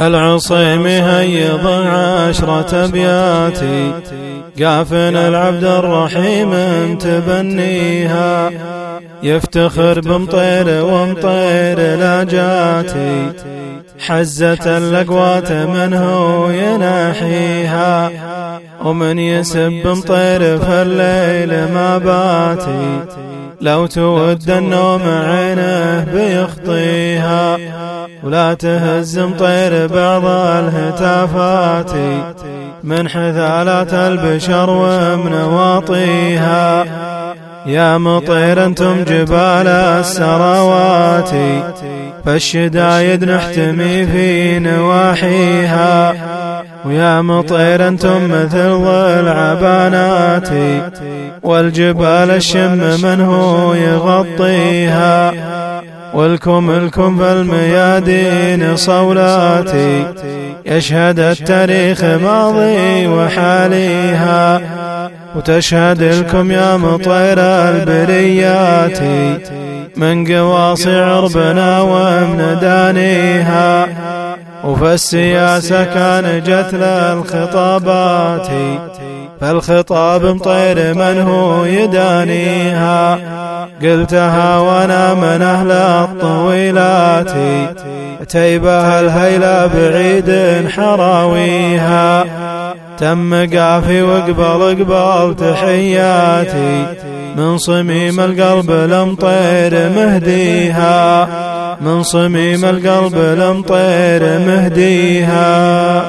العصيم هيض عشرة أبياتي. قافن العبد الرحيم تبنيها. يفتخر بمطير ومطير لاجاتي. حزة اللقوات من هو يناحيها. ومن يسب مطير فالليل ما باتي. لو تود النوم عينه بيخطيها ولا تهز مطير بعض الهتافات. من حثالات البشر ومن واطيها. يا مطير أنتم جبال السراوات فالشدايد نحتمي في نواحيها. ويا مطير أنتم مثل ضلع بناتي والجبال الشم من هو يغطيها. والكم الكم الميادين صولاتي يشهد التاريخ ماضي وحاليها وتشهد لكم يا مطير البريات من قواصي عربنا ومن دانيها. وفي السياسة كان جتل الخطابات فالخطاب مطير من هو يدانيها. قلتها وأنا من أهل الطويلات تيبها الهيلة بعيد حراويها. تم قافي وقبل قبل تحياتي من صميم القلب لمطير مهديها. من صميم القلب لمطير مهديها.